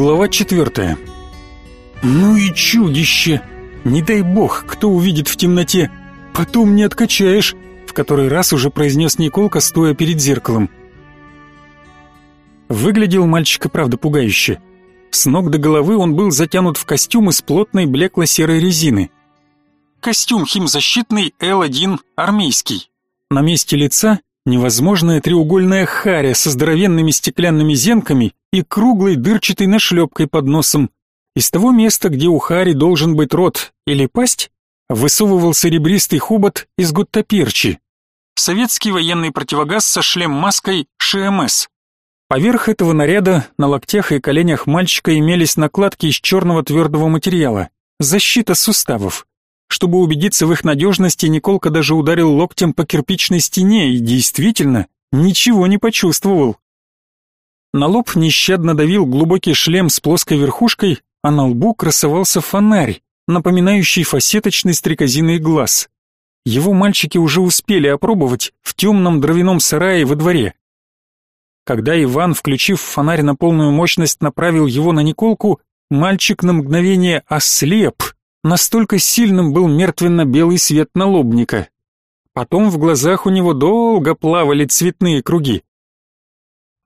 Глава четвертая. «Ну и чудище! Не дай бог, кто увидит в темноте! Потом не откачаешь!» В который раз уже произнес Николка, стоя перед зеркалом. Выглядел мальчик и правда пугающе. С ног до головы он был затянут в костюм из плотной блекло-серой резины. Костюм химзащитный L1 армейский. На месте лица невозможная треугольная харя со здоровенными стеклянными зенками и круглой дырчатой нашлепкой под носом. Из того места, где у хари должен быть рот или пасть, высовывался ребристый хобот из гуттаперчи. Советский военный противогаз со шлем-маской ШМС. Поверх этого наряда на локтях и коленях мальчика имелись накладки из черного твердого материала, защита суставов. Чтобы убедиться в их надежности, Николка даже ударил локтем по кирпичной стене и действительно ничего не почувствовал. На лоб нещадно давил глубокий шлем с плоской верхушкой, а на лбу красовался фонарь, напоминающий фасеточный стрекозиный глаз. Его мальчики уже успели опробовать в темном дровяном сарае во дворе. Когда Иван, включив фонарь на полную мощность, направил его на Николку, мальчик на мгновение ослеп Настолько сильным был мертвенно-белый свет налобника. Потом в глазах у него долго плавали цветные круги.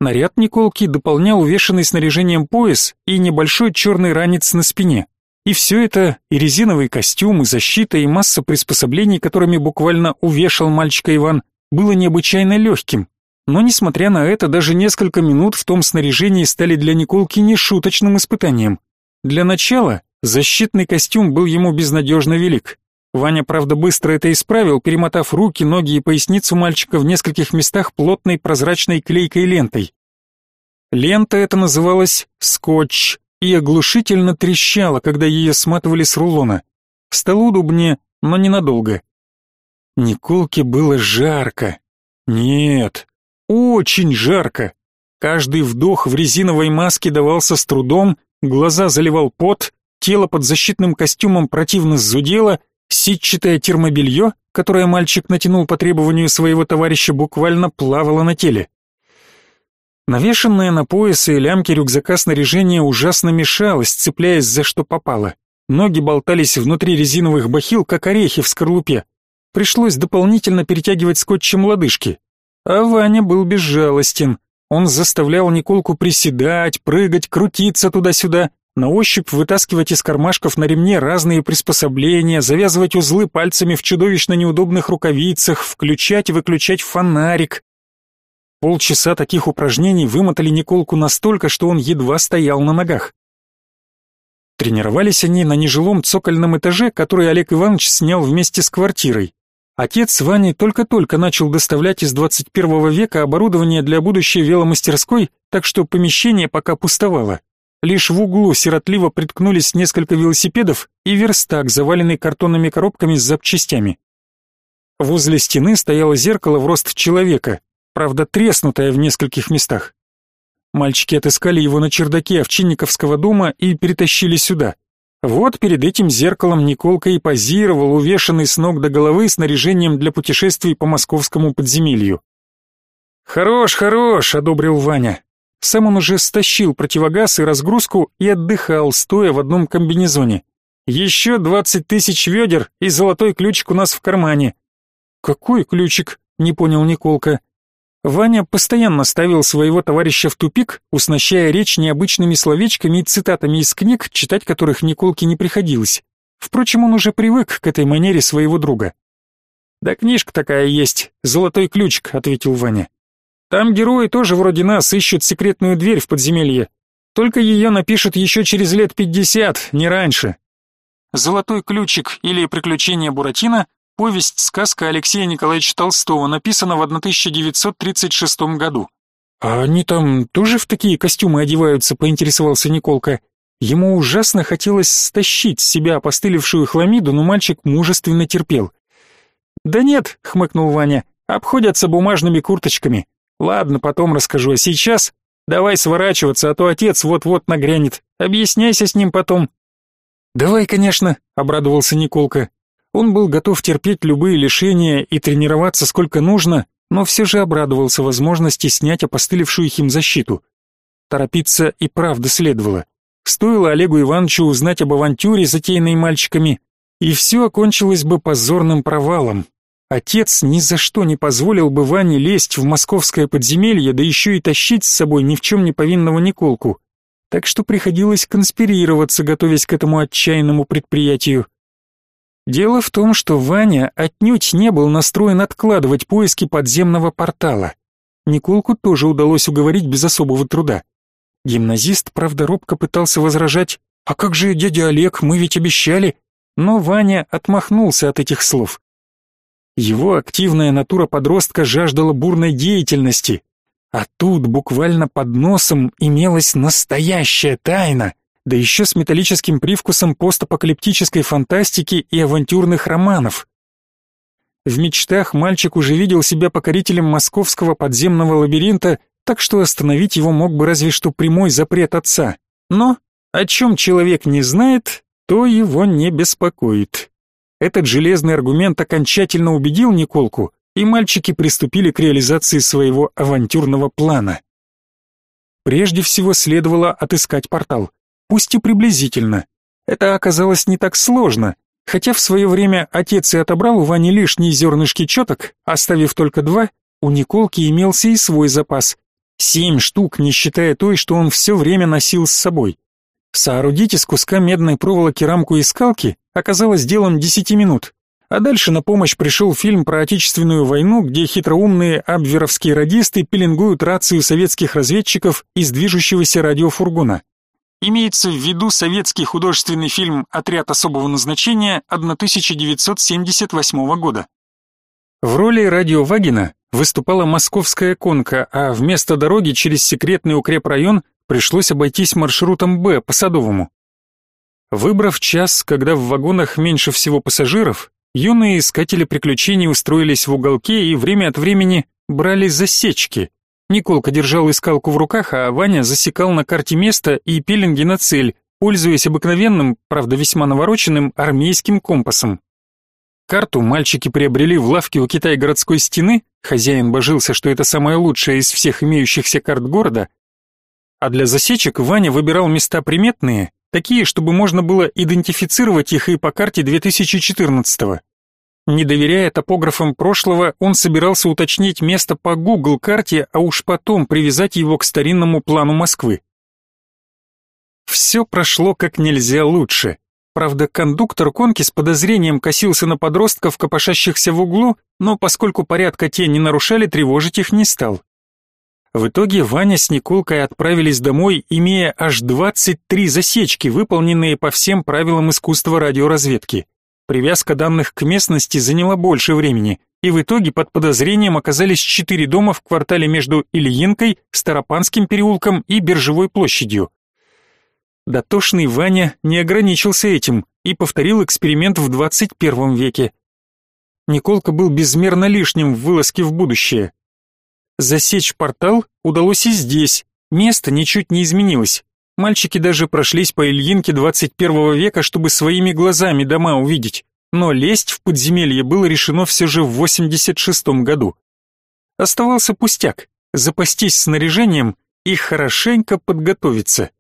Наряд Николки дополнял увешанный снаряжением пояс и небольшой черный ранец на спине. И все это, и резиновый костюм, и защита, и масса приспособлений, которыми буквально увешал мальчика Иван, было необычайно легким. Но, несмотря на это, даже несколько минут в том снаряжении стали для Николки нешуточным испытанием. Для начала Защитный костюм был ему безнадежно велик. Ваня, правда, быстро это исправил, перемотав руки, ноги и поясницу мальчика в нескольких местах плотной прозрачной клейкой лентой. Лента эта называлась «скотч» и оглушительно трещала, когда ее сматывали с рулона. Стало удобнее, но ненадолго. Николке было жарко. Нет, очень жарко. Каждый вдох в резиновой маске давался с трудом, глаза заливал пот, Тело под защитным костюмом противно зудело, сетчатое термобелье, которое мальчик натянул по требованию своего товарища, буквально плавало на теле. Навешенное на пояс и лямки рюкзака снаряжение ужасно мешалось, цепляясь за что попало. Ноги болтались внутри резиновых бахил, как орехи в скорлупе. Пришлось дополнительно перетягивать скотчем лодыжки. А Ваня был безжалостен. Он заставлял Николку приседать, прыгать, крутиться туда-сюда, на ощупь вытаскивать из кармашков на ремне разные приспособления, завязывать узлы пальцами в чудовищно неудобных рукавицах, включать и выключать фонарик. Полчаса таких упражнений вымотали Николку настолько, что он едва стоял на ногах. Тренировались они на нежилом цокольном этаже, который Олег Иванович снял вместе с квартирой. Отец Вани только-только начал доставлять из 21 века оборудование для будущей веломастерской, так что помещение пока пустовало. Лишь в углу сиротливо приткнулись несколько велосипедов и верстак, заваленный картонными коробками с запчастями. Возле стены стояло зеркало в рост человека, правда треснутое в нескольких местах. Мальчики отыскали его на чердаке Овчинниковского дома и перетащили сюда. Вот перед этим зеркалом Николка и позировал, увешанный с ног до головы снаряжением для путешествий по московскому подземелью. «Хорош, хорош», — одобрил Ваня. Сам он уже стащил противогаз и разгрузку и отдыхал, стоя в одном комбинезоне. Еще двадцать тысяч ведер и золотой ключик у нас в кармане. Какой ключик? Не понял Николка. Ваня постоянно ставил своего товарища в тупик, уснащая речь необычными словечками и цитатами из книг, читать которых Николке не приходилось. Впрочем, он уже привык к этой манере своего друга. «Да книжка такая есть, золотой ключик», — ответил Ваня. Там герои тоже вроде нас ищут секретную дверь в подземелье. Только ее напишут еще через лет пятьдесят, не раньше. «Золотой ключик» или «Приключения Буратино» — повесть-сказка Алексея Николаевича Толстого, написана в 1936 году. «А они там тоже в такие костюмы одеваются?» — поинтересовался Николка. Ему ужасно хотелось стащить с себя опостылевшую хламиду, но мальчик мужественно терпел. «Да нет», — хмыкнул Ваня, — «обходятся бумажными курточками. Ладно, потом расскажу, а сейчас давай сворачиваться, а то отец вот-вот нагрянет. Объясняйся с ним потом. Давай, конечно, обрадовался Николка. Он был готов терпеть любые лишения и тренироваться сколько нужно, но все же обрадовался возможности снять опостылевшую химзащиту. Торопиться и правда следовало. стоило Олегу Ивановичу узнать об авантюре, затеянной мальчиками, и все окончилось бы позорным провалом. Отец ни за что не позволил бы Ване лезть в московское подземелье, да еще и тащить с собой ни в чем не повинного Николку. Так что приходилось конспирироваться, готовясь к этому отчаянному предприятию. Дело в том, что Ваня отнюдь не был настроен откладывать поиски подземного портала. Николку тоже удалось уговорить без особого труда. Гимназист, правда, робко пытался возражать «А как же дядя Олег, мы ведь обещали?» Но Ваня отмахнулся от этих слов. Его активная натура подростка жаждала бурной деятельности, а тут буквально под носом имелась настоящая тайна, да еще с металлическим привкусом постапокалиптической фантастики и авантюрных романов. В мечтах мальчик уже видел себя покорителем московского подземного лабиринта, так что остановить его мог бы разве что прямой запрет отца. Но о чем человек не знает, то его не беспокоит. Этот железный аргумент окончательно убедил Николку, и мальчики приступили к реализации своего авантюрного плана. Прежде всего следовало отыскать портал, пусть и приблизительно. Это оказалось не так сложно, хотя в свое время отец и отобрал у Вани лишние зернышки четок, оставив только два, у Николки имелся и свой запас. Семь штук, не считая той, что он все время носил с собой. Соорудить из куска медной проволоки рамку и скалки оказалось делом десяти минут. А дальше на помощь пришел фильм про Отечественную войну, где хитроумные абверовские радисты пеленгуют рацию советских разведчиков из движущегося радиофургона. Имеется в виду советский художественный фильм «Отряд особого назначения» 1978 года. В роли радиовагина выступала московская конка, а вместо дороги через секретный укрепрайон пришлось обойтись маршрутом «Б» по Садовому. Выбрав час, когда в вагонах меньше всего пассажиров, юные искатели приключений устроились в уголке и время от времени брали засечки. Николка держал искалку в руках, а Ваня засекал на карте место и пеленги на цель, пользуясь обыкновенным, правда весьма навороченным, армейским компасом. Карту мальчики приобрели в лавке у Китай-городской стены, хозяин божился, что это самая лучшая из всех имеющихся карт города, а для засечек Ваня выбирал места приметные, такие, чтобы можно было идентифицировать их и по карте 2014-го. Не доверяя топографам прошлого, он собирался уточнить место по Google карте, а уж потом привязать его к старинному плану Москвы. Все прошло как нельзя лучше. Правда, кондуктор конки с подозрением косился на подростков, копошащихся в углу, но поскольку порядка те не нарушали, тревожить их не стал. В итоге Ваня с Николкой отправились домой, имея аж 23 засечки, выполненные по всем правилам искусства радиоразведки. Привязка данных к местности заняла больше времени, и в итоге под подозрением оказались четыре дома в квартале между Ильинкой, Старопанским переулком и Биржевой площадью. Дотошный Ваня не ограничился этим и повторил эксперимент в 21 веке. Николка был безмерно лишним в вылазке в будущее. Засечь портал удалось и здесь, место ничуть не изменилось. Мальчики даже прошлись по Ильинке 21 века, чтобы своими глазами дома увидеть, но лезть в подземелье было решено все же в 86 году. Оставался пустяк — запастись снаряжением и хорошенько подготовиться.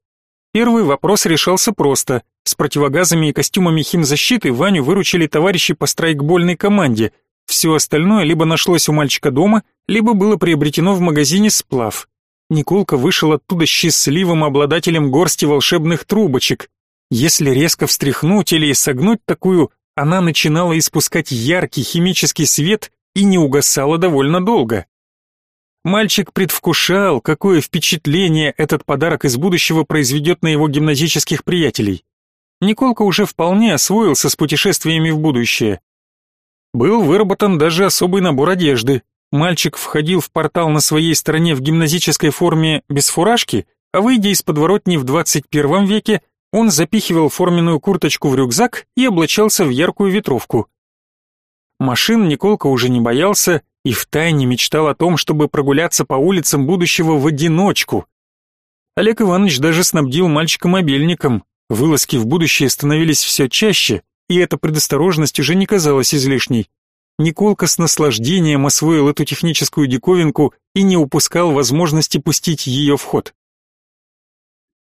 Первый вопрос решался просто. С противогазами и костюмами химзащиты Ваню выручили товарищи по страйкбольной команде — все остальное либо нашлось у мальчика дома, либо было приобретено в магазине сплав. Николка вышел оттуда счастливым обладателем горсти волшебных трубочек. Если резко встряхнуть или согнуть такую, она начинала испускать яркий химический свет и не угасала довольно долго. Мальчик предвкушал, какое впечатление этот подарок из будущего произведет на его гимназических приятелей. Николка уже вполне освоился с путешествиями в будущее. Был выработан даже особый набор одежды. Мальчик входил в портал на своей стороне в гимназической форме без фуражки, а выйдя из подворотни в 21 веке, он запихивал форменную курточку в рюкзак и облачался в яркую ветровку. Машин Николка уже не боялся и втайне мечтал о том, чтобы прогуляться по улицам будущего в одиночку. Олег Иванович даже снабдил мальчика мобильником. Вылазки в будущее становились все чаще, и эта предосторожность уже не казалась излишней. Николка с наслаждением освоил эту техническую диковинку и не упускал возможности пустить ее в ход.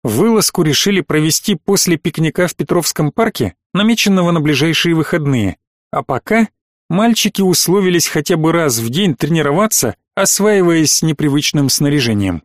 Вылазку решили провести после пикника в Петровском парке, намеченного на ближайшие выходные. А пока мальчики условились хотя бы раз в день тренироваться, осваиваясь с непривычным снаряжением.